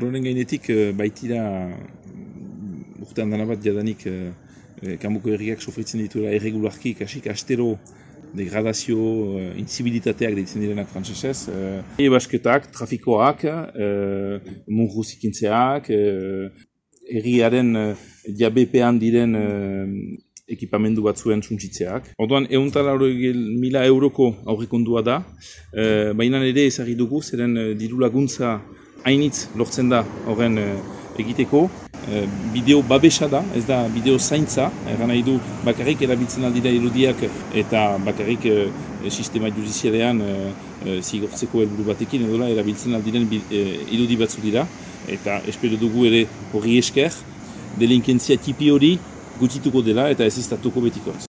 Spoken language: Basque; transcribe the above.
Horren gainetik eh, baitira urtean dana bat jadanik eh, eh, kanboko herriak sofritzen dituela erregularki kasik astero degradazio, uh, inzibilitateak deitzen direnak frantzesez. Uh, ebasketak, trafikoak, uh, mungu zikintzeak, uh, erriaren uh, diabepean diren uh, ekipamendu batzuen suntzitzeak. Orduan, euntara mila euroko aurrikondua da, uh, baina ere ezagri dugu, zeren uh, diru laguntza hainitz lortzen da horren uh, egiteko. Eh, bideo babesa da, ez da bideo zaintza, erran nahi du bakarrik erabiltzen aldira irudiak eta bakarrik e, sistema judizialean e, zigortzeko helburu batekin edola erabiltzen aldiren e, irudi batzu dira eta espero dugu ere hori esker delinkentzia tipi hori gutituko dela eta ez ez betiko.